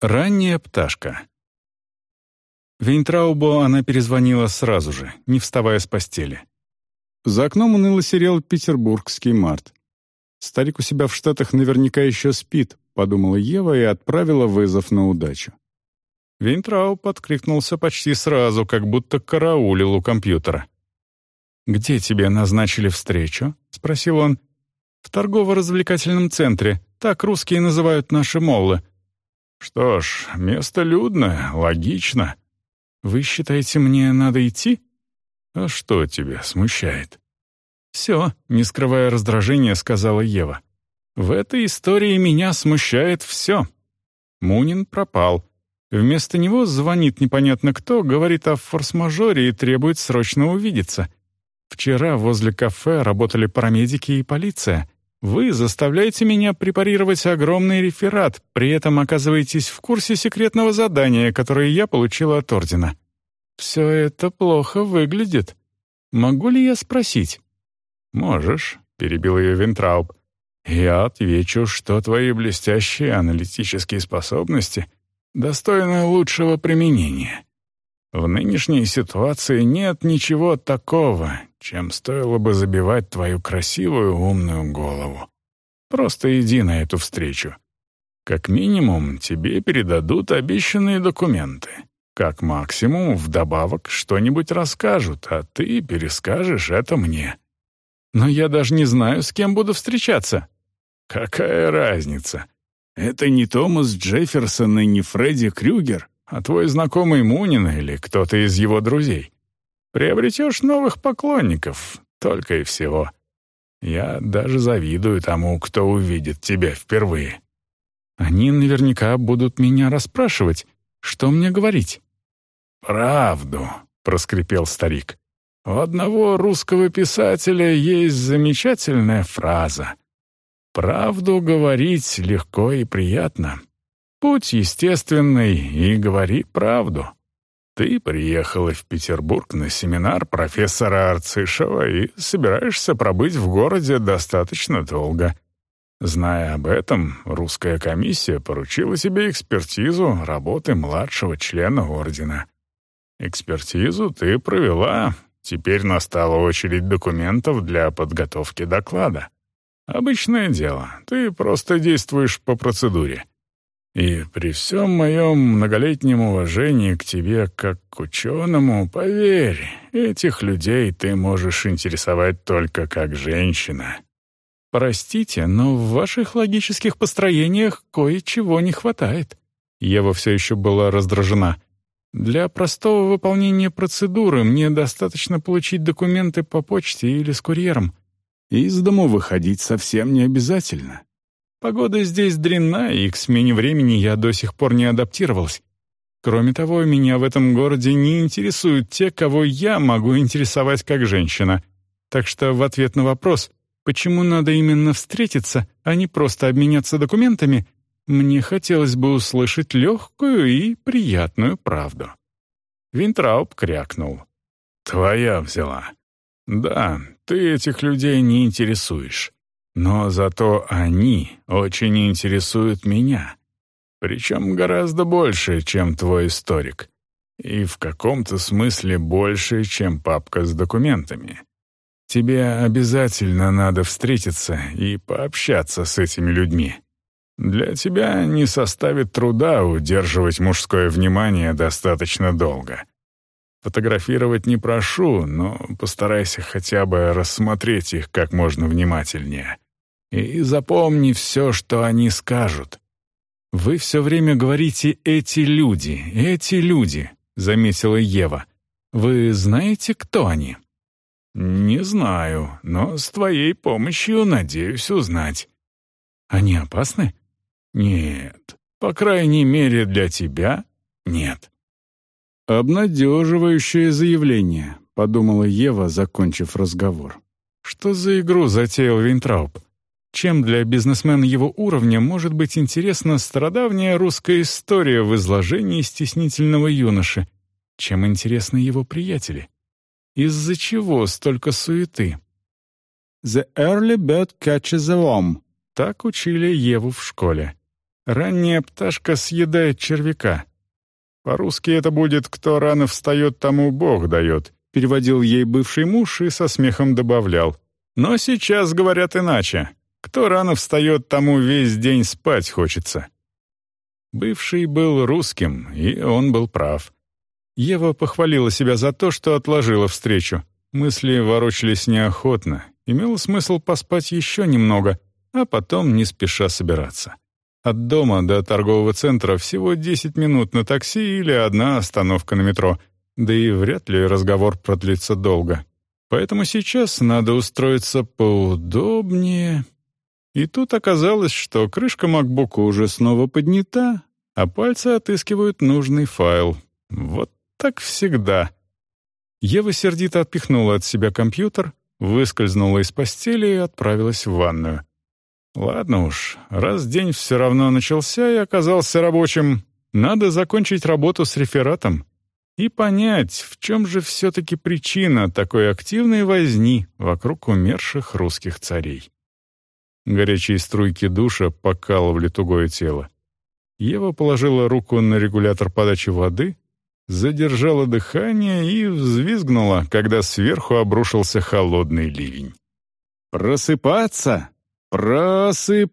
Ранняя пташка. Вейнтраубу она перезвонила сразу же, не вставая с постели. За окном уныло серел петербургский март. «Старик у себя в Штатах наверняка еще спит», — подумала Ева и отправила вызов на удачу. Вейнтрауб откликнулся почти сразу, как будто караулил у компьютера. «Где тебе назначили встречу?» — спросил он. «В торгово-развлекательном центре. Так русские называют наши моллы. «Что ж, место людное, логично. Вы считаете, мне надо идти?» «А что тебя смущает?» «Все», — не скрывая раздражения, сказала Ева. «В этой истории меня смущает все». Мунин пропал. Вместо него звонит непонятно кто, говорит о форс-мажоре и требует срочно увидеться. Вчера возле кафе работали парамедики и полиция. Вы заставляете меня препарировать огромный реферат, при этом оказываетесь в курсе секретного задания, которое я получила от Ордена. Все это плохо выглядит. Могу ли я спросить?» «Можешь», — перебил ее Винтрауб. «Я отвечу, что твои блестящие аналитические способности достойны лучшего применения. В нынешней ситуации нет ничего такого, чем стоило бы забивать твою красивую умную голову. Просто иди на эту встречу. Как минимум, тебе передадут обещанные документы. Как максимум, вдобавок, что-нибудь расскажут, а ты перескажешь это мне. Но я даже не знаю, с кем буду встречаться. Какая разница? Это не Томас Джефферсон и не Фредди Крюгер а твой знакомый Мунин или кто-то из его друзей. Приобретешь новых поклонников, только и всего. Я даже завидую тому, кто увидит тебя впервые. Они наверняка будут меня расспрашивать, что мне говорить. «Правду», — проскрипел старик. «У одного русского писателя есть замечательная фраза. Правду говорить легко и приятно, Путь естественный и говори правду. Ты приехала в Петербург на семинар профессора Арцишева и собираешься пробыть в городе достаточно долго. Зная об этом, русская комиссия поручила тебе экспертизу работы младшего члена ордена. Экспертизу ты провела, теперь настала очередь документов для подготовки доклада. Обычное дело, ты просто действуешь по процедуре. И при всем моем многолетнем уважении к тебе как к ученому, поверь, этих людей ты можешь интересовать только как женщина. Простите, но в ваших логических построениях кое-чего не хватает. Ева все еще была раздражена. Для простого выполнения процедуры мне достаточно получить документы по почте или с курьером. Из дому выходить совсем не обязательно. Погода здесь дрянная, и к смене времени я до сих пор не адаптировался. Кроме того, меня в этом городе не интересуют те, кого я могу интересовать как женщина. Так что в ответ на вопрос, почему надо именно встретиться, а не просто обменяться документами, мне хотелось бы услышать легкую и приятную правду. Винтрауб крякнул. «Твоя взяла. Да, ты этих людей не интересуешь. Но зато они очень интересуют меня. Причем гораздо больше, чем твой историк. И в каком-то смысле больше, чем папка с документами. Тебе обязательно надо встретиться и пообщаться с этими людьми. Для тебя не составит труда удерживать мужское внимание достаточно долго. Фотографировать не прошу, но постарайся хотя бы рассмотреть их как можно внимательнее. И запомни все, что они скажут. Вы все время говорите «эти люди, эти люди», — заметила Ева. Вы знаете, кто они? Не знаю, но с твоей помощью надеюсь узнать. Они опасны? Нет. По крайней мере, для тебя нет. «Обнадеживающее заявление», — подумала Ева, закончив разговор. «Что за игру затеял Винтрауб? Чем для бизнесмена его уровня может быть интересна стародавняя русская история в изложении стеснительного юноши? Чем интересны его приятели? Из-за чего столько суеты? «The early bird catches the worm» — так учили Еву в школе. Ранняя пташка съедает червяка. По-русски это будет «кто рано встает, тому Бог дает», переводил ей бывший муж и со смехом добавлял. Но сейчас говорят иначе. Кто рано встает, тому весь день спать хочется. Бывший был русским, и он был прав. Ева похвалила себя за то, что отложила встречу. Мысли ворочались неохотно. Имело смысл поспать еще немного, а потом не спеша собираться. От дома до торгового центра всего 10 минут на такси или одна остановка на метро, да и вряд ли разговор продлится долго. Поэтому сейчас надо устроиться поудобнее. И тут оказалось, что крышка макбука уже снова поднята, а пальцы отыскивают нужный файл. Вот так всегда. Ева сердито отпихнула от себя компьютер, выскользнула из постели и отправилась в ванную. Ладно уж, раз день все равно начался и оказался рабочим, надо закончить работу с рефератом и понять, в чем же все-таки причина такой активной возни вокруг умерших русских царей. Горячие струйки душа покалывали тугое тело. Ева положила руку на регулятор подачи воды, задержала дыхание и взвизгнула, когда сверху обрушился холодный ливень. «Просыпаться! Просыпаться!»